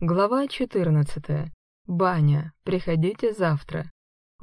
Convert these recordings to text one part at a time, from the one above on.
Глава 14. Баня. Приходите завтра.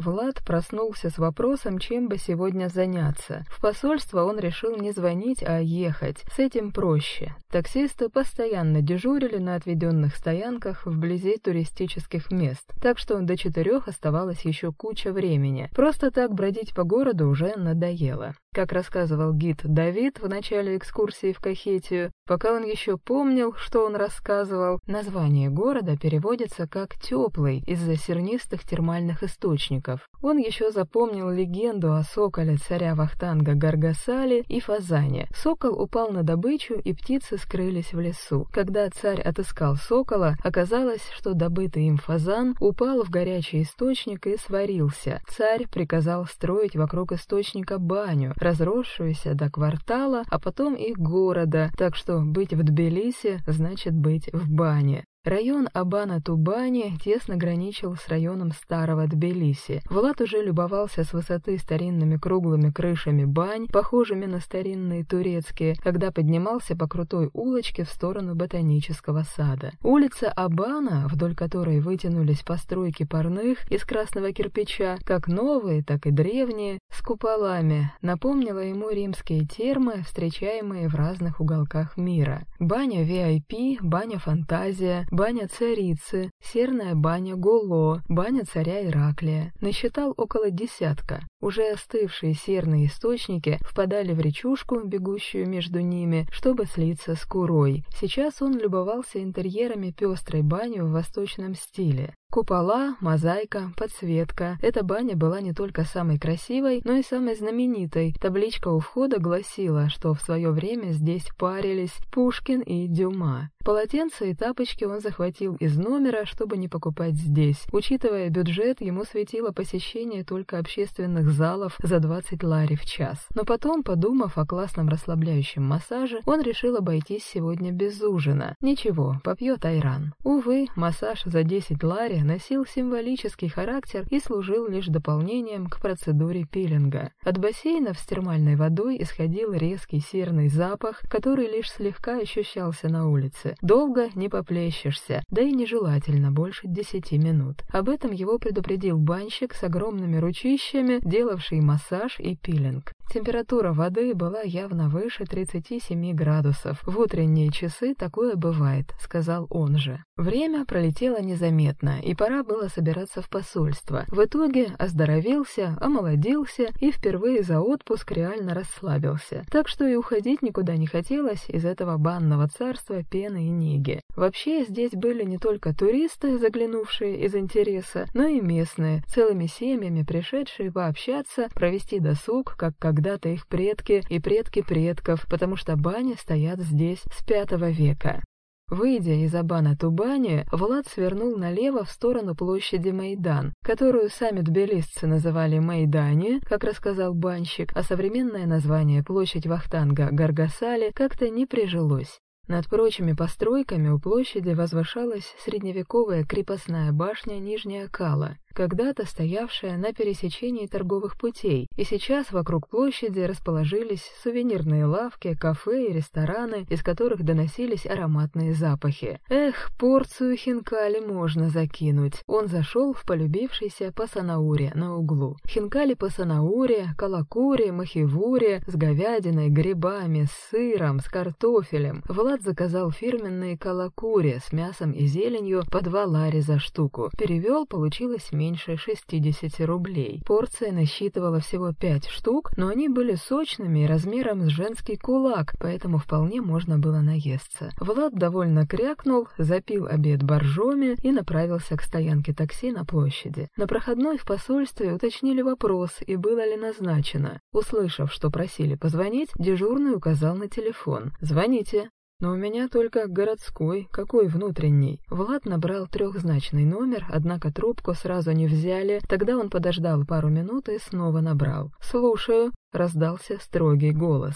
Влад проснулся с вопросом, чем бы сегодня заняться. В посольство он решил не звонить, а ехать. С этим проще. Таксисты постоянно дежурили на отведенных стоянках вблизи туристических мест, так что до четырех оставалось еще куча времени. Просто так бродить по городу уже надоело. Как рассказывал гид Давид в начале экскурсии в Кахетию, пока он еще помнил, что он рассказывал, название города переводится как «теплый» из-за сернистых термальных источников. Он еще запомнил легенду о соколе царя Вахтанга Гаргасали и фазане. Сокол упал на добычу, и птицы скрылись в лесу. Когда царь отыскал сокола, оказалось, что добытый им фазан упал в горячий источник и сварился. Царь приказал строить вокруг источника баню, разросшуюся до квартала, а потом и города, так что быть в Тбилиси значит быть в бане. Район Абана-Тубани тесно граничил с районом Старого Тбилиси. Влад уже любовался с высоты старинными круглыми крышами бань, похожими на старинные турецкие, когда поднимался по крутой улочке в сторону ботанического сада. Улица Абана, вдоль которой вытянулись постройки парных из красного кирпича, как новые, так и древние, с куполами, напомнила ему римские термы, встречаемые в разных уголках мира. Баня VIP, баня фантазия, баня царицы, серная баня Голо, баня царя Ираклия. Насчитал около десятка. Уже остывшие серные источники впадали в речушку, бегущую между ними, чтобы слиться с курой. Сейчас он любовался интерьерами пестрой бани в восточном стиле. Купола, мозаика, подсветка. Эта баня была не только самой красивой, но и самой знаменитой. Табличка у входа гласила, что в свое время здесь парились Пушкин и Дюма. Полотенца и тапочки он захватил из номера, чтобы не покупать здесь. Учитывая бюджет, ему светило посещение только общественных залов за 20 лари в час. Но потом, подумав о классном расслабляющем массаже, он решил обойтись сегодня без ужина. Ничего, попьет айран. Увы, массаж за 10 лари носил символический характер и служил лишь дополнением к процедуре пилинга. От бассейнов с термальной водой исходил резкий серный запах, который лишь слегка ощущался на улице. Долго не поплещешься, да и нежелательно больше десяти минут. Об этом его предупредил банщик с огромными ручищами, делавший массаж и пилинг. Температура воды была явно выше 37 градусов. В утренние часы такое бывает, сказал он же. Время пролетело незаметно, и пора было собираться в посольство. В итоге оздоровился, омолодился и впервые за отпуск реально расслабился. Так что и уходить никуда не хотелось из этого банного царства пены и неги. Вообще здесь были не только туристы, заглянувшие из интереса, но и местные, целыми семьями пришедшие пообщаться, провести досуг, как когда-то их предки и предки предков, потому что бани стоят здесь с пятого века. Выйдя из Абана Тубани, Влад свернул налево в сторону площади Майдан, которую сами тбилисцы называли Майдане, как рассказал банщик, а современное название площадь Вахтанга Гаргасали как-то не прижилось. Над прочими постройками у площади возвышалась средневековая крепостная башня Нижняя Кала, когда-то стоявшая на пересечении торговых путей, и сейчас вокруг площади расположились сувенирные лавки, кафе и рестораны, из которых доносились ароматные запахи. Эх, порцию хинкали можно закинуть. Он зашел в полюбившийся пасанауре на углу. Хинкали пасанауре, калакуре, махивуре, с говядиной, грибами, с сыром, с картофелем. Влад заказал фирменные калакури с мясом и зеленью по два лари за штуку. Перевел, получилось меньше 60 рублей. Порция насчитывала всего 5 штук, но они были сочными и размером с женский кулак, поэтому вполне можно было наесться. Влад довольно крякнул, запил обед боржоми и направился к стоянке такси на площади. На проходной в посольстве уточнили вопрос и было ли назначено. Услышав, что просили позвонить, дежурный указал на телефон. «Звоните». Но у меня только городской, какой внутренний. Влад набрал трехзначный номер, однако трубку сразу не взяли. Тогда он подождал пару минут и снова набрал. «Слушаю», — раздался строгий голос.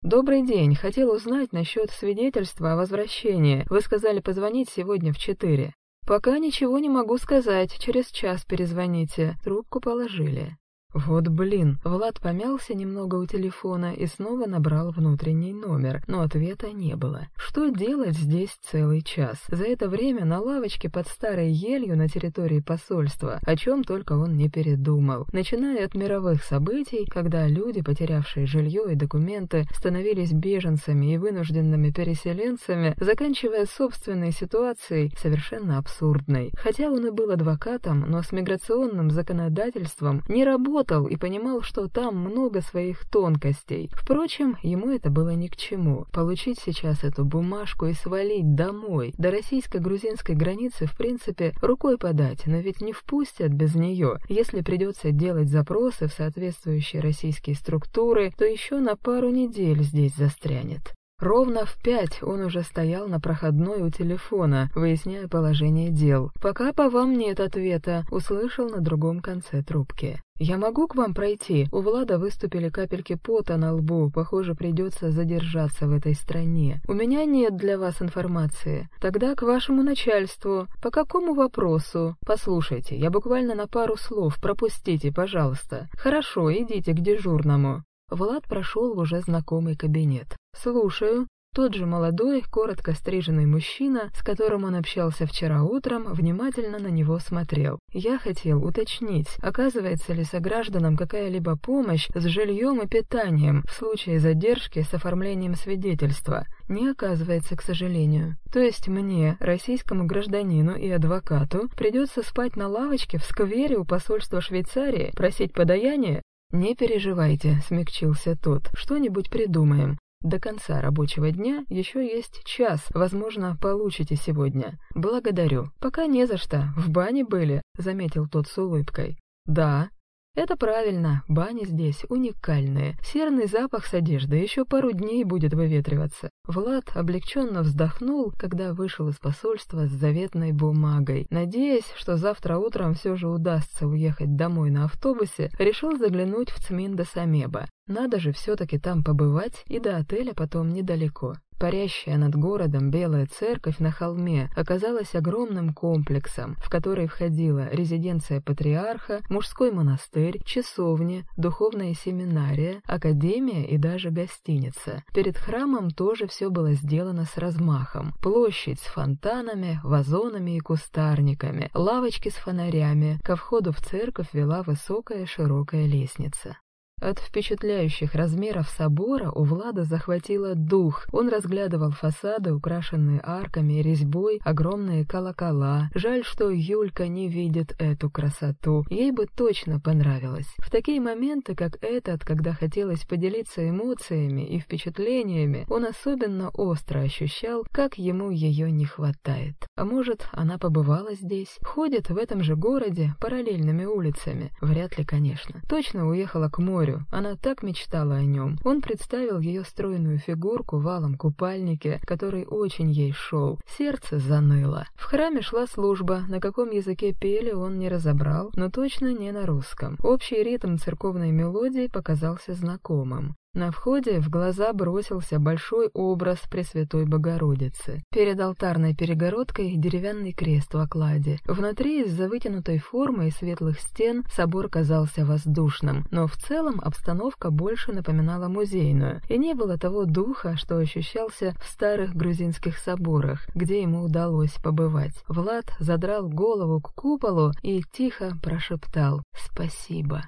«Добрый день. Хотел узнать насчет свидетельства о возвращении. Вы сказали позвонить сегодня в четыре». «Пока ничего не могу сказать. Через час перезвоните». Трубку положили. Вот блин, Влад помялся немного у телефона и снова набрал внутренний номер, но ответа не было. Что делать здесь целый час? За это время на лавочке под старой елью на территории посольства, о чем только он не передумал. Начиная от мировых событий, когда люди, потерявшие жилье и документы, становились беженцами и вынужденными переселенцами, заканчивая собственной ситуацией, совершенно абсурдной. Хотя он и был адвокатом, но с миграционным законодательством не работал работал и понимал, что там много своих тонкостей. Впрочем, ему это было ни к чему. Получить сейчас эту бумажку и свалить домой, до российско-грузинской границы, в принципе, рукой подать, но ведь не впустят без нее. Если придется делать запросы в соответствующие российские структуры, то еще на пару недель здесь застрянет. Ровно в пять он уже стоял на проходной у телефона, выясняя положение дел. «Пока по вам нет ответа», — услышал на другом конце трубки. «Я могу к вам пройти?» У Влада выступили капельки пота на лбу. Похоже, придется задержаться в этой стране. «У меня нет для вас информации. Тогда к вашему начальству. По какому вопросу?» «Послушайте, я буквально на пару слов. Пропустите, пожалуйста». «Хорошо, идите к дежурному». Влад прошел в уже знакомый кабинет. «Слушаю». Тот же молодой, коротко стриженный мужчина, с которым он общался вчера утром, внимательно на него смотрел. Я хотел уточнить, оказывается ли согражданам какая-либо помощь с жильем и питанием в случае задержки с оформлением свидетельства. Не оказывается, к сожалению. То есть мне, российскому гражданину и адвокату, придется спать на лавочке в сквере у посольства Швейцарии, просить подаяние? «Не переживайте», — смягчился тот, — «что-нибудь придумаем. До конца рабочего дня еще есть час, возможно, получите сегодня. Благодарю. Пока не за что, в бане были», — заметил тот с улыбкой. «Да», это правильно, бани здесь уникальные. Серный запах с одежды еще пару дней будет выветриваться. Влад облегченно вздохнул, когда вышел из посольства с заветной бумагой. Надеясь, что завтра утром все же удастся уехать домой на автобусе, решил заглянуть в Цминда Самеба. Надо же все-таки там побывать, и до отеля потом недалеко. Парящая над городом белая церковь на холме оказалась огромным комплексом, в который входила резиденция патриарха, мужской монастырь, часовня, духовная семинария, академия и даже гостиница. Перед храмом тоже все было сделано с размахом. Площадь с фонтанами, вазонами и кустарниками, лавочки с фонарями, ко входу в церковь вела высокая широкая лестница. От впечатляющих размеров собора у Влада захватило дух. Он разглядывал фасады, украшенные арками резьбой, огромные колокола. Жаль, что Юлька не видит эту красоту. Ей бы точно понравилось. В такие моменты, как этот, когда хотелось поделиться эмоциями и впечатлениями, он особенно остро ощущал, как ему ее не хватает. А может, она побывала здесь? Ходит в этом же городе параллельными улицами? Вряд ли, конечно. Точно уехала к морю морю. Она так мечтала о нем. Он представил ее стройную фигурку в алом купальнике, который очень ей шел. Сердце заныло. В храме шла служба. На каком языке пели, он не разобрал, но точно не на русском. Общий ритм церковной мелодии показался знакомым. На входе в глаза бросился большой образ Пресвятой Богородицы. Перед алтарной перегородкой деревянный крест в окладе. Внутри, из-за вытянутой формы и светлых стен, собор казался воздушным, но в целом обстановка больше напоминала музейную, и не было того духа, что ощущался в старых грузинских соборах, где ему удалось побывать. Влад задрал голову к куполу и тихо прошептал «Спасибо».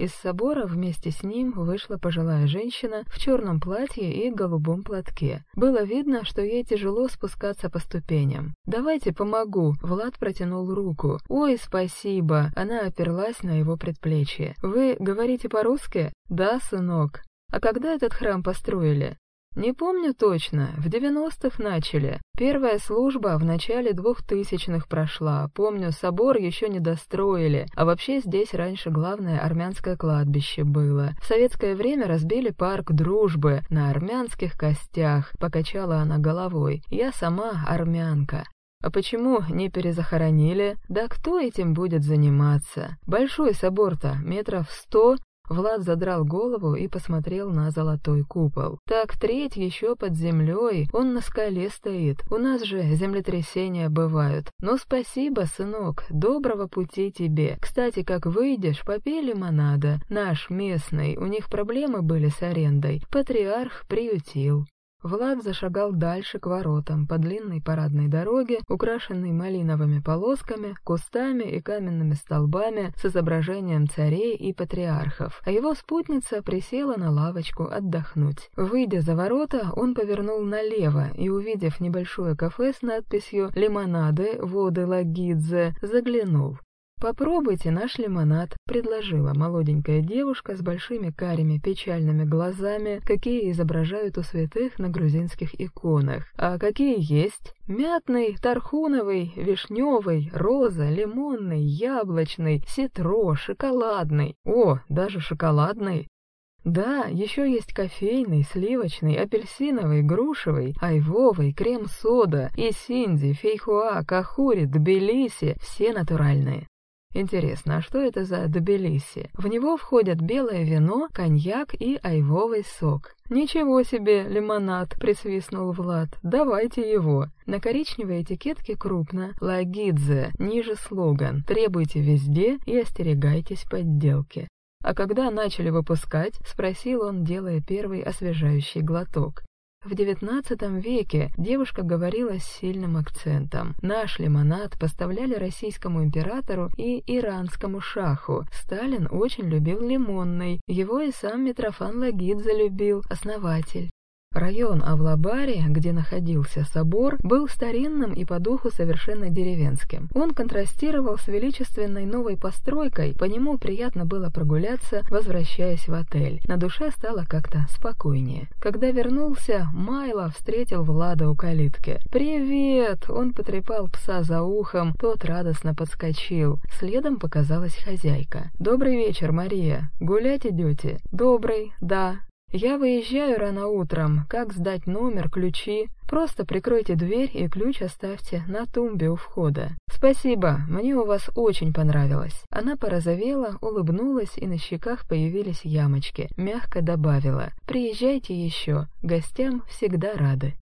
Из собора вместе с ним вышла пожилая женщина в черном платье и голубом платке. Было видно, что ей тяжело спускаться по ступеням. «Давайте помогу», — Влад протянул руку. «Ой, спасибо», — она оперлась на его предплечье. «Вы говорите по-русски?» «Да, сынок». «А когда этот храм построили?» Не помню точно, в девяностых начали. Первая служба в начале двухтысячных прошла. Помню, собор еще не достроили, а вообще здесь раньше главное армянское кладбище было. В советское время разбили парк дружбы на армянских костях, покачала она головой. Я сама армянка. А почему не перезахоронили? Да кто этим будет заниматься? Большой собор-то, метров сто, Влад задрал голову и посмотрел на золотой купол. «Так треть еще под землей, он на скале стоит. У нас же землетрясения бывают. Ну, спасибо, сынок, доброго пути тебе. Кстати, как выйдешь, попей лимонада. Наш местный, у них проблемы были с арендой. Патриарх приютил». Влад зашагал дальше к воротам по длинной парадной дороге, украшенной малиновыми полосками, кустами и каменными столбами с изображением царей и патриархов, а его спутница присела на лавочку отдохнуть. Выйдя за ворота, он повернул налево и, увидев небольшое кафе с надписью «Лимонады, воды Лагидзе», заглянул. «Попробуйте наш лимонад», — предложила молоденькая девушка с большими карими печальными глазами, какие изображают у святых на грузинских иконах. «А какие есть?» «Мятный, тархуновый, вишневый, роза, лимонный, яблочный, ситро, шоколадный. О, даже шоколадный!» Да, еще есть кофейный, сливочный, апельсиновый, грушевый, айвовый, крем-сода, и синди, фейхуа, кахури, тбилиси, все натуральные. Интересно, а что это за Тбилиси? В него входят белое вино, коньяк и айвовый сок. «Ничего себе, лимонад!» — присвистнул Влад. «Давайте его!» На коричневой этикетке крупно «Лагидзе», ниже слоган «Требуйте везде и остерегайтесь подделки». А когда начали выпускать, спросил он, делая первый освежающий глоток. В XIX веке девушка говорила с сильным акцентом. Наш лимонад поставляли российскому императору и иранскому шаху. Сталин очень любил лимонный. Его и сам Митрофан Лагидзе любил, основатель. Район Авлабари, где находился собор, был старинным и по духу совершенно деревенским. Он контрастировал с величественной новой постройкой, по нему приятно было прогуляться, возвращаясь в отель. На душе стало как-то спокойнее. Когда вернулся, Майло встретил Влада у калитки. «Привет!» Он потрепал пса за ухом, тот радостно подскочил. Следом показалась хозяйка. «Добрый вечер, Мария. Гулять идете?» «Добрый, да. Я выезжаю рано утром. Как сдать номер, ключи? Просто прикройте дверь и ключ оставьте на тумбе у входа. Спасибо, мне у вас очень понравилось. Она порозовела, улыбнулась, и на щеках появились ямочки. Мягко добавила. Приезжайте еще, гостям всегда рады.